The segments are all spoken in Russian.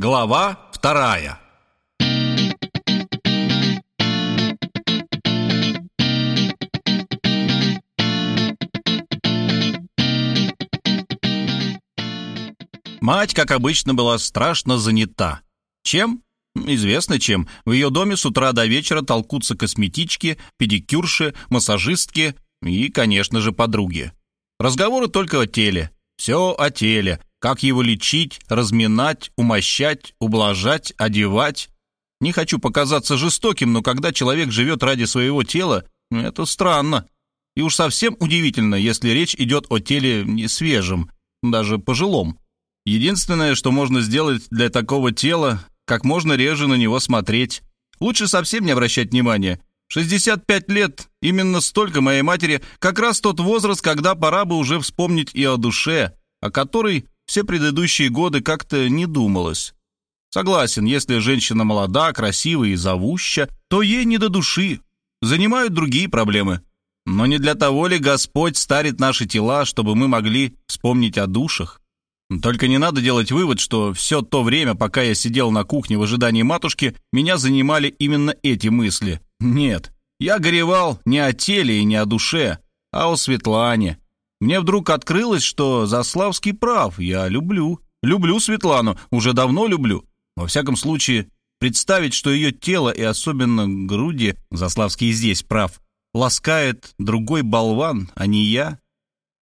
Глава вторая. Мать, как обычно, была страшно занята. Чем? Известно чем. В ее доме с утра до вечера толкутся косметички, педикюрши, массажистки и, конечно же, подруги. Разговоры только о теле. Все о теле. Как его лечить, разминать, умощать, ублажать, одевать. Не хочу показаться жестоким, но когда человек живет ради своего тела, это странно. И уж совсем удивительно, если речь идет о теле не свежем, даже пожилом. Единственное, что можно сделать для такого тела, как можно реже на него смотреть. Лучше совсем не обращать внимания. 65 лет, именно столько моей матери, как раз тот возраст, когда пора бы уже вспомнить и о душе, о которой все предыдущие годы как-то не думалось. Согласен, если женщина молода, красива и зовуща, то ей не до души. Занимают другие проблемы. Но не для того ли Господь старит наши тела, чтобы мы могли вспомнить о душах? Только не надо делать вывод, что все то время, пока я сидел на кухне в ожидании матушки, меня занимали именно эти мысли. Нет, я горевал не о теле и не о душе, а о Светлане. Мне вдруг открылось, что Заславский прав, я люблю. Люблю Светлану, уже давно люблю. Во всяком случае, представить, что ее тело и особенно груди, Заславский здесь прав, ласкает другой болван, а не я?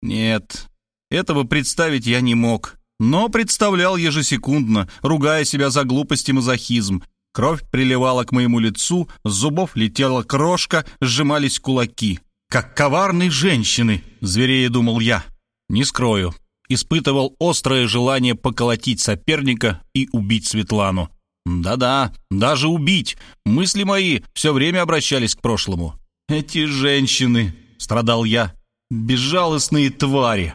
Нет, этого представить я не мог, но представлял ежесекундно, ругая себя за глупость и мазохизм. Кровь приливала к моему лицу, с зубов летела крошка, сжимались кулаки. «Как коварные женщины!» — зверее думал я. Не скрою, испытывал острое желание поколотить соперника и убить Светлану. Да-да, даже убить. Мысли мои все время обращались к прошлому. «Эти женщины!» — страдал я. «Безжалостные твари!»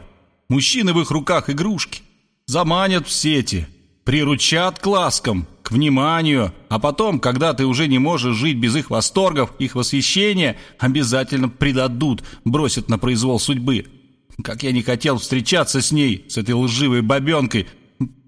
Мужчины в их руках игрушки. Заманят в сети, приручат к ласкам, вниманию, а потом, когда ты уже не можешь жить без их восторгов, их восхищения, обязательно предадут, бросят на произвол судьбы. Как я не хотел встречаться с ней, с этой лживой бабенкой,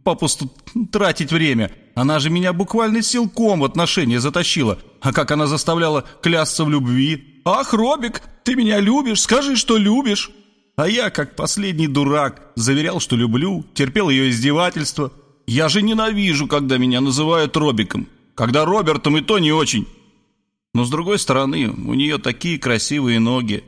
попусту тратить время. Она же меня буквально силком в отношения затащила. А как она заставляла клясться в любви? «Ах, Робик, ты меня любишь, скажи, что любишь!» А я, как последний дурак, заверял, что люблю, терпел ее издевательства. Я же ненавижу, когда меня называют Робиком. Когда Робертом и то не очень. Но с другой стороны, у нее такие красивые ноги.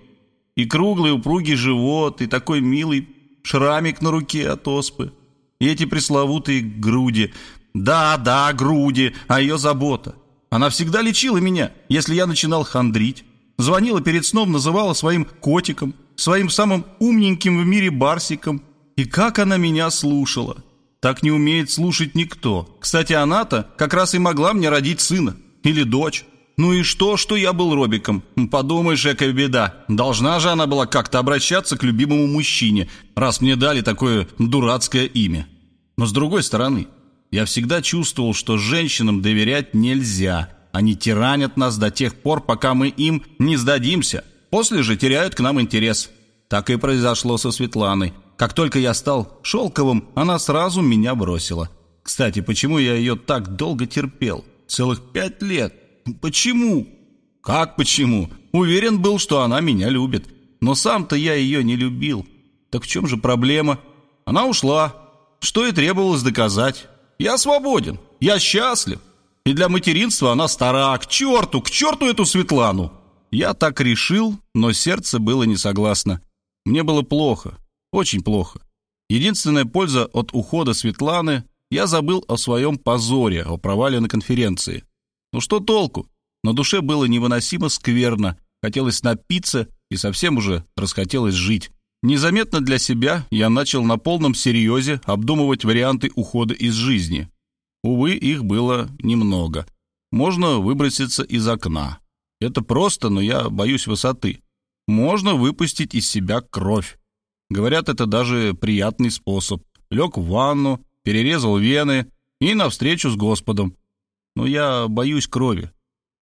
И круглый упругий живот, и такой милый шрамик на руке от оспы. И эти пресловутые груди. Да, да, груди, а ее забота. Она всегда лечила меня, если я начинал хандрить. Звонила перед сном, называла своим котиком – своим самым умненьким в мире барсиком. И как она меня слушала. Так не умеет слушать никто. Кстати, она-то как раз и могла мне родить сына. Или дочь. Ну и что, что я был Робиком? Подумаешь, какая беда. Должна же она была как-то обращаться к любимому мужчине, раз мне дали такое дурацкое имя. Но с другой стороны, я всегда чувствовал, что женщинам доверять нельзя. Они тиранят нас до тех пор, пока мы им не сдадимся. После же теряют к нам интерес. Так и произошло со Светланой. Как только я стал шелковым, она сразу меня бросила. Кстати, почему я ее так долго терпел? Целых пять лет. Почему? Как почему? Уверен был, что она меня любит. Но сам-то я ее не любил. Так в чем же проблема? Она ушла. Что и требовалось доказать. Я свободен. Я счастлив. И для материнства она стара. К черту, к черту эту Светлану. Я так решил, но сердце было не согласно. Мне было плохо, очень плохо. Единственная польза от ухода Светланы — я забыл о своем позоре, о провале на конференции. Ну что толку? На душе было невыносимо скверно, хотелось напиться и совсем уже расхотелось жить. Незаметно для себя я начал на полном серьезе обдумывать варианты ухода из жизни. Увы, их было немного. Можно выброситься из окна. Это просто, но я боюсь высоты. Можно выпустить из себя кровь. Говорят, это даже приятный способ. Лег в ванну, перерезал вены и навстречу с Господом. Но я боюсь крови.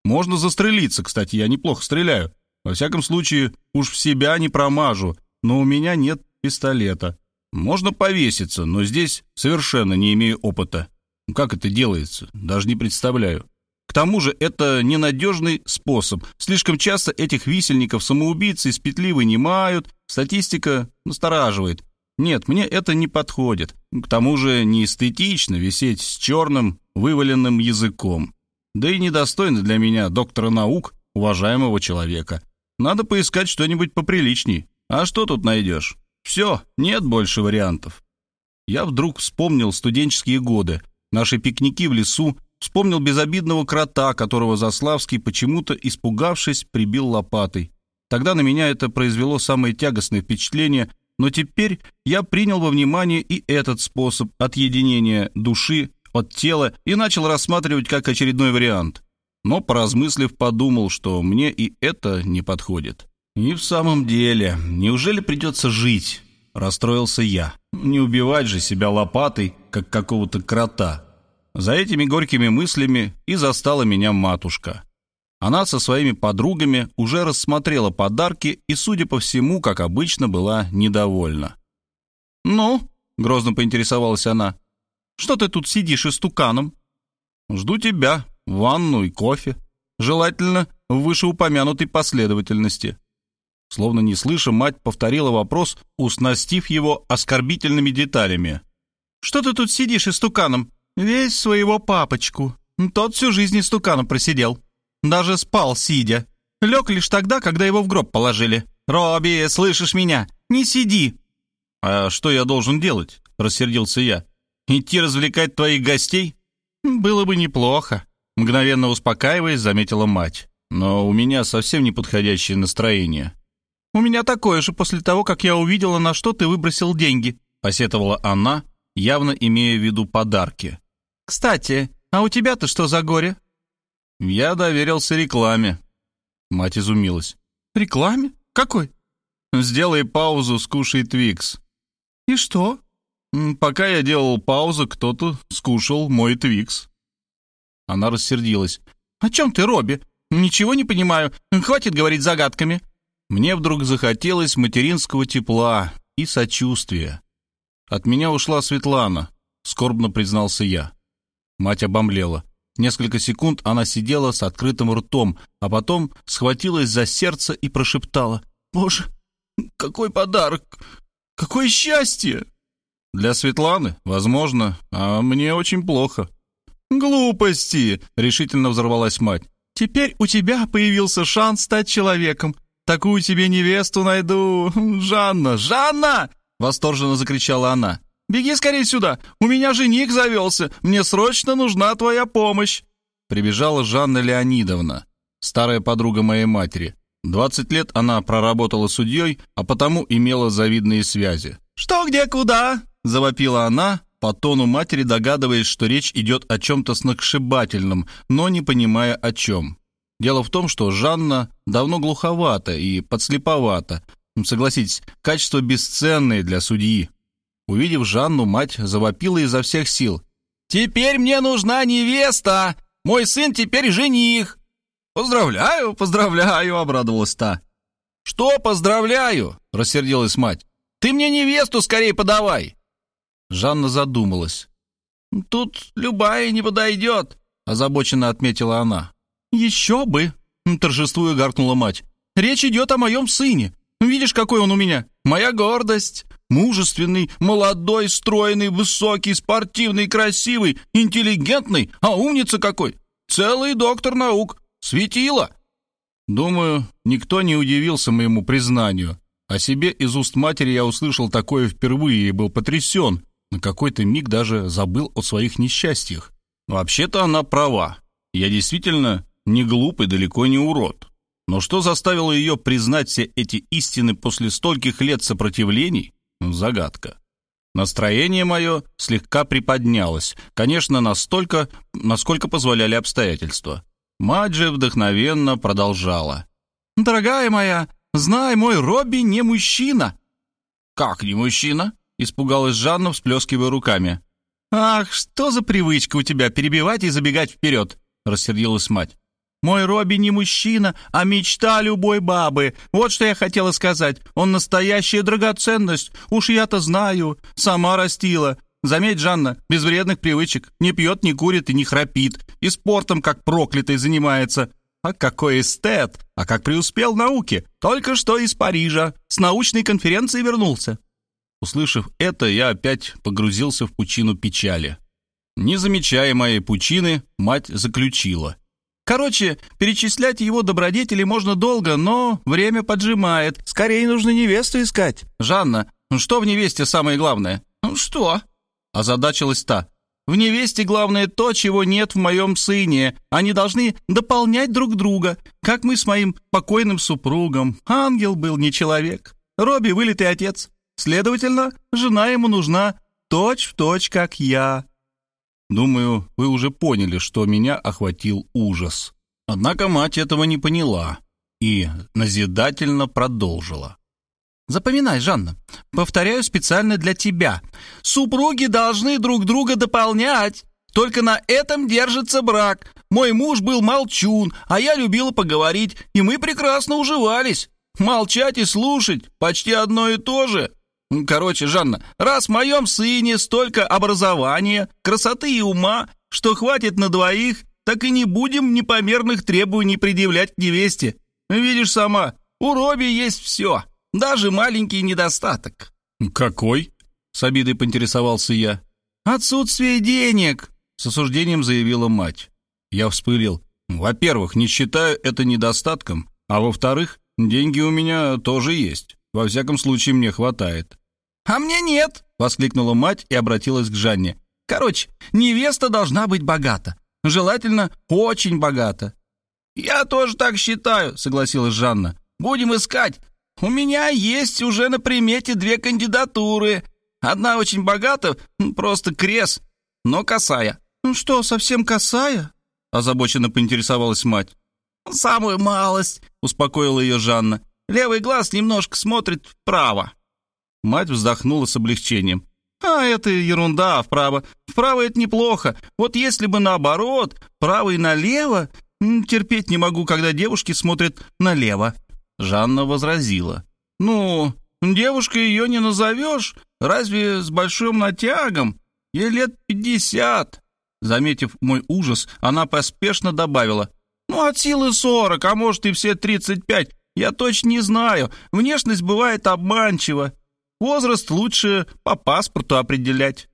Можно застрелиться, кстати, я неплохо стреляю. Во всяком случае, уж в себя не промажу, но у меня нет пистолета. Можно повеситься, но здесь совершенно не имею опыта. Как это делается? Даже не представляю. К тому же это ненадежный способ. Слишком часто этих висельников-самоубийц из петли вынимают, статистика настораживает. Нет, мне это не подходит. К тому же не эстетично висеть с черным вываленным языком. Да и недостойно для меня, доктора наук, уважаемого человека. Надо поискать что-нибудь поприличней. А что тут найдешь? Все, нет больше вариантов. Я вдруг вспомнил студенческие годы, наши пикники в лесу, вспомнил безобидного крота, которого Заславский, почему-то испугавшись, прибил лопатой. Тогда на меня это произвело самое тягостное впечатление, но теперь я принял во внимание и этот способ отъединения души от тела и начал рассматривать как очередной вариант. Но, поразмыслив, подумал, что мне и это не подходит. «И в самом деле, неужели придется жить?» — расстроился я. «Не убивать же себя лопатой, как какого-то крота». За этими горькими мыслями и застала меня матушка. Она со своими подругами уже рассмотрела подарки и, судя по всему, как обычно, была недовольна. «Ну?» — грозно поинтересовалась она. «Что ты тут сидишь истуканом?» «Жду тебя, ванну и кофе. Желательно в вышеупомянутой последовательности». Словно не слыша, мать повторила вопрос, уснастив его оскорбительными деталями. «Что ты тут сидишь истуканом? Весь своего папочку. Тот всю жизнь истуканом просидел. Даже спал, сидя. Лег лишь тогда, когда его в гроб положили. Робби, слышишь меня? Не сиди!» «А что я должен делать?» — рассердился я. «Идти развлекать твоих гостей?» «Было бы неплохо», — мгновенно успокаиваясь, заметила мать. «Но у меня совсем неподходящее настроение». «У меня такое же после того, как я увидела, на что ты выбросил деньги», — посетовала она, явно имея в виду подарки. «Кстати, а у тебя-то что за горе?» «Я доверился рекламе». Мать изумилась. «Рекламе? Какой?» «Сделай паузу, скушай Твикс». «И что?» «Пока я делал паузу, кто-то скушал мой Твикс». Она рассердилась. «О чем ты, Робби? Ничего не понимаю. Хватит говорить загадками». Мне вдруг захотелось материнского тепла и сочувствия. От меня ушла Светлана, скорбно признался я. Мать обомлела. Несколько секунд она сидела с открытым ртом, а потом схватилась за сердце и прошептала. «Боже, какой подарок! Какое счастье!» «Для Светланы, возможно, а мне очень плохо». «Глупости!» — решительно взорвалась мать. «Теперь у тебя появился шанс стать человеком. Такую тебе невесту найду. Жанна! Жанна!» — восторженно закричала она. «Беги скорее сюда! У меня жених завелся! Мне срочно нужна твоя помощь!» Прибежала Жанна Леонидовна, старая подруга моей матери. Двадцать лет она проработала судьей, а потому имела завидные связи. «Что, где, куда?» — завопила она, по тону матери догадываясь, что речь идет о чем-то сногсшибательном, но не понимая о чем. Дело в том, что Жанна давно глуховата и подслеповата. Согласитесь, качество бесценное для судьи. Увидев Жанну, мать завопила изо всех сил. «Теперь мне нужна невеста! Мой сын теперь жених!» «Поздравляю, поздравляю!» — обрадовалась та. «Что поздравляю?» — рассердилась мать. «Ты мне невесту скорее подавай!» Жанна задумалась. «Тут любая не подойдет», — озабоченно отметила она. «Еще бы!» — торжествуя гаркнула мать. «Речь идет о моем сыне. Видишь, какой он у меня? Моя гордость. Мужественный, молодой, стройный, высокий, спортивный, красивый, интеллигентный, а умница какой! Целый доктор наук. Светило!» Думаю, никто не удивился моему признанию. О себе из уст матери я услышал такое впервые и был потрясен. На какой-то миг даже забыл о своих несчастьях. Вообще-то она права. Я действительно не глупый, далеко не урод. Но что заставило ее признать все эти истины после стольких лет сопротивлений? Загадка. Настроение мое слегка приподнялось, конечно, настолько, насколько позволяли обстоятельства. Мать же вдохновенно продолжала. «Дорогая моя, знай, мой Робби не мужчина». «Как не мужчина?» — испугалась Жанна, всплескивая руками. «Ах, что за привычка у тебя перебивать и забегать вперед?» — рассердилась мать. Мой Робби не мужчина, а мечта любой бабы. Вот что я хотела сказать. Он настоящая драгоценность. Уж я-то знаю. Сама растила. Заметь, Жанна, без вредных привычек. Не пьет, не курит и не храпит. И спортом, как проклятый, занимается. А какой эстет! А как преуспел в науке! Только что из Парижа. С научной конференции вернулся». Услышав это, я опять погрузился в пучину печали. Не замечая моей пучины, мать заключила. «Короче, перечислять его добродетели можно долго, но время поджимает. Скорее нужно невесту искать. Жанна, что в невесте самое главное?» «Что?» Озадачилась та. «В невесте главное то, чего нет в моем сыне. Они должны дополнять друг друга, как мы с моим покойным супругом. Ангел был не человек. Робби — вылитый отец. Следовательно, жена ему нужна точь в точь, как я». Думаю, вы уже поняли, что меня охватил ужас. Однако мать этого не поняла и назидательно продолжила. Запоминай, Жанна. Повторяю специально для тебя. Супруги должны друг друга дополнять. Только на этом держится брак. Мой муж был молчун, а я любила поговорить, и мы прекрасно уживались. Молчать и слушать — почти одно и то же. Короче, Жанна, раз в моем сыне столько образования, красоты и ума, что хватит на двоих, так и не будем непомерных требований предъявлять к невесте. Видишь сама, у Робби есть все. Даже маленький недостаток». «Какой?» — с обидой поинтересовался я. «Отсутствие денег», — с осуждением заявила мать. Я вспылил. «Во-первых, не считаю это недостатком, а во-вторых, деньги у меня тоже есть. Во всяком случае, мне хватает». «А мне нет!» — воскликнула мать и обратилась к Жанне. «Короче, невеста должна быть богата. Желательно, очень богата». «Я тоже так считаю», — согласилась Жанна. «Будем искать. У меня есть уже на примете две кандидатуры. Одна очень богата, просто крес, но косая». «Ну что, совсем косая?» — озабоченно поинтересовалась мать. «Самую малость», — успокоила ее Жанна. «Левый глаз немножко смотрит вправо». Мать вздохнула с облегчением. «А, это ерунда, вправо. Вправо это неплохо. Вот если бы наоборот, право и налево... Терпеть не могу, когда девушки смотрят налево». Жанна возразила. «Ну, девушкой ее не назовешь, разве с большим натягом? Ей лет пятьдесят». Заметив мой ужас, она поспешно добавила. «Ну, от силы сорок, а может и все тридцать пять. Я точно не знаю. Внешность бывает обманчива. Возраст лучше по паспорту определять».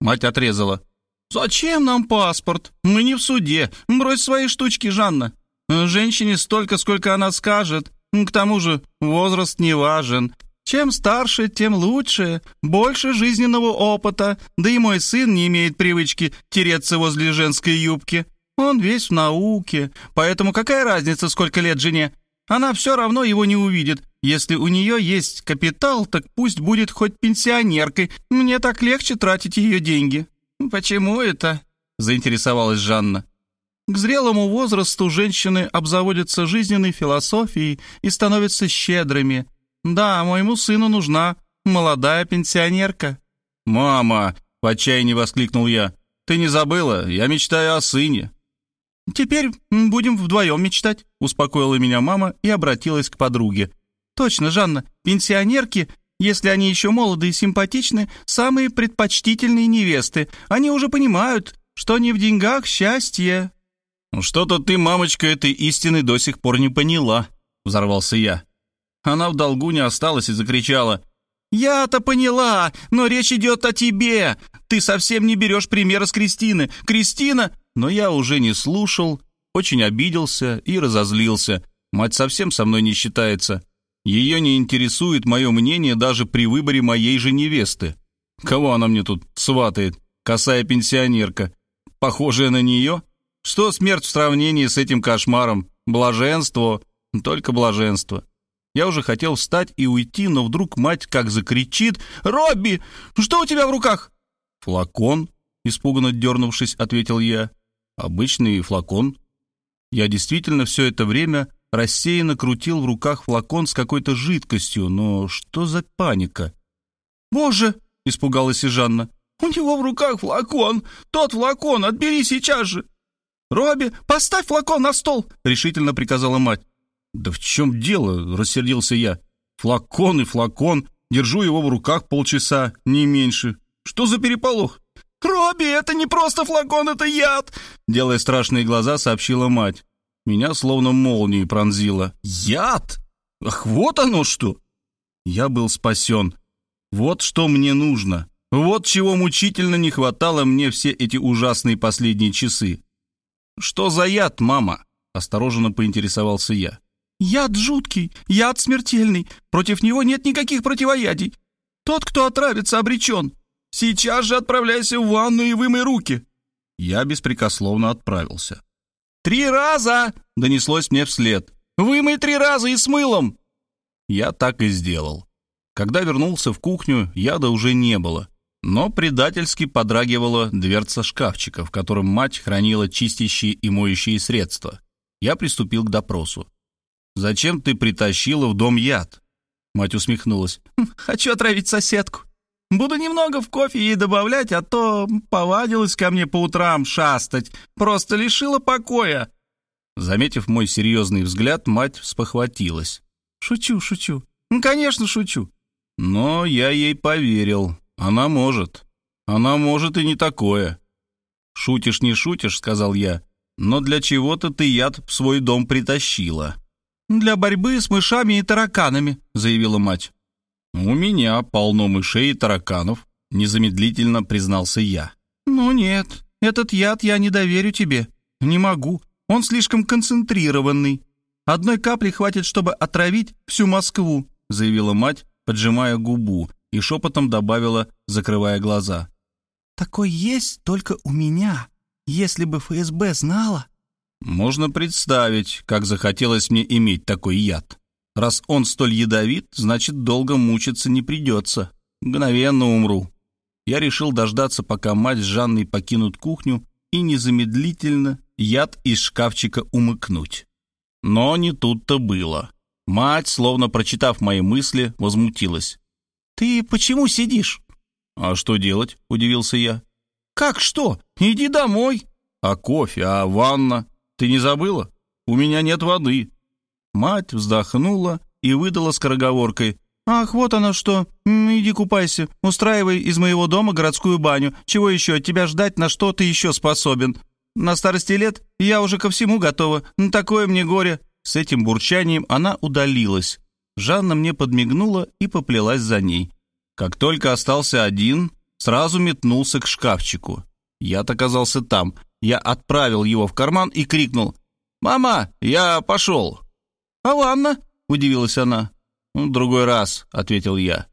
Мать отрезала. «Зачем нам паспорт? Мы не в суде. Брось свои штучки, Жанна. Женщине столько, сколько она скажет. К тому же возраст не важен. Чем старше, тем лучше. Больше жизненного опыта. Да и мой сын не имеет привычки тереться возле женской юбки. Он весь в науке. Поэтому какая разница, сколько лет жене? Она все равно его не увидит. Если у нее есть капитал, так пусть будет хоть пенсионеркой. Мне так легче тратить ее деньги». «Почему это?» — заинтересовалась Жанна. К зрелому возрасту женщины обзаводятся жизненной философией и становятся щедрыми. Да, моему сыну нужна молодая пенсионерка». «Мама!» — в отчаянии воскликнул я. «Ты не забыла? Я мечтаю о сыне». «Теперь будем вдвоем мечтать», — успокоила меня мама и обратилась к подруге. «Точно, Жанна, пенсионерки, если они еще молоды и симпатичны, самые предпочтительные невесты. Они уже понимают, что не в деньгах счастье». «Ну, «Что-то ты, мамочка, этой истины до сих пор не поняла», — взорвался я. Она в долгу не осталась и закричала. «Я-то поняла, но речь идет о тебе. Ты совсем не берешь примера с Кристины. Кристина...» Но я уже не слушал, очень обиделся и разозлился. Мать совсем со мной не считается. Ее не интересует мое мнение даже при выборе моей же невесты. Кого она мне тут сватает? Косая пенсионерка. Похожая на нее? Что смерть в сравнении с этим кошмаром? Блаженство, только блаженство. Я уже хотел встать и уйти, но вдруг мать как закричит «Робби, что у тебя в руках?» «Флакон», — испуганно дернувшись, ответил я. «Обычный флакон». Я действительно все это время рассеянно крутил в руках флакон с какой-то жидкостью, но что за паника? «Боже!» — испугалась и Жанна. «У него в руках флакон! Тот флакон! Отбери сейчас же!» «Робби, поставь флакон на стол!» — решительно приказала мать. «Да в чем дело?» — рассердился я. «Флакон и флакон. Держу его в руках полчаса, не меньше. Что за переполох?» «Робби, это не просто флакон, это яд!» Делая страшные глаза, сообщила мать. Меня словно молнией пронзило. «Яд? Ах, вот оно что!» Я был спасен. Вот что мне нужно. Вот чего мучительно не хватало мне все эти ужасные последние часы. «Что за яд, мама?» — осторожно поинтересовался я. «Яд жуткий, яд смертельный. Против него нет никаких противоядий. Тот, кто отравится, обречен. Сейчас же отправляйся в ванну и вымой руки». Я беспрекословно отправился. «Три раза!» — донеслось мне вслед. «Вымой три раза и с мылом!» Я так и сделал. Когда вернулся в кухню, яда уже не было, но предательски подрагивала дверца шкафчика, в котором мать хранила чистящие и моющие средства. Я приступил к допросу. «Зачем ты притащила в дом яд?» Мать усмехнулась. «Хм, «Хочу отравить соседку. Буду немного в кофе ей добавлять, а то повадилась ко мне по утрам шастать. Просто лишила покоя». Заметив мой серьезный взгляд, мать спохватилась. «Шучу, шучу. Ну, конечно, шучу». Но я ей поверил. Она может. Она может и не такое. «Шутишь, не шутишь», — сказал я. «Но для чего-то ты яд в свой дом притащила». «Для борьбы с мышами и тараканами», — заявила мать. «У меня полно мышей и тараканов», — незамедлительно признался я. «Ну нет, этот яд я не доверю тебе. Не могу. Он слишком концентрированный. Одной капли хватит, чтобы отравить всю Москву», — заявила мать, поджимая губу, и шепотом добавила, закрывая глаза. «Такой есть только у меня. Если бы ФСБ знала...» Можно представить, как захотелось мне иметь такой яд. Раз он столь ядовит, значит, долго мучиться не придется. Мгновенно умру. Я решил дождаться, пока мать с Жанной покинут кухню, и незамедлительно яд из шкафчика умыкнуть. Но не тут-то было. Мать, словно прочитав мои мысли, возмутилась. «Ты почему сидишь?» «А что делать?» — удивился я. «Как что? Иди домой!» «А кофе? А ванна? Ты не забыла? У меня нет воды». Мать вздохнула и выдала скороговоркой. «Ах, вот оно что! Иди купайся, устраивай из моего дома городскую баню. Чего еще от тебя ждать, на что ты еще способен? На старости лет я уже ко всему готова. Такое мне горе!» С этим бурчанием она удалилась. Жанна мне подмигнула и поплелась за ней. Как только остался один, сразу метнулся к шкафчику. Я-то оказался там. Я отправил его в карман и крикнул. «Мама, я пошел!» «А ванна?» — удивилась она. «Ну, «Другой раз», — ответил я.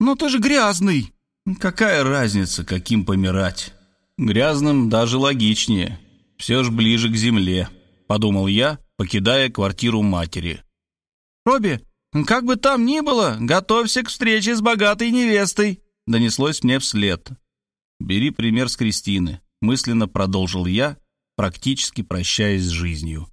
«Но ты же грязный!» «Какая разница, каким помирать? Грязным даже логичнее. Все ж ближе к земле», — подумал я, покидая квартиру матери. «Робби, как бы там ни было, готовься к встрече с богатой невестой», — донеслось мне вслед. «Бери пример с Кристины», — мысленно продолжил я, практически прощаясь с жизнью.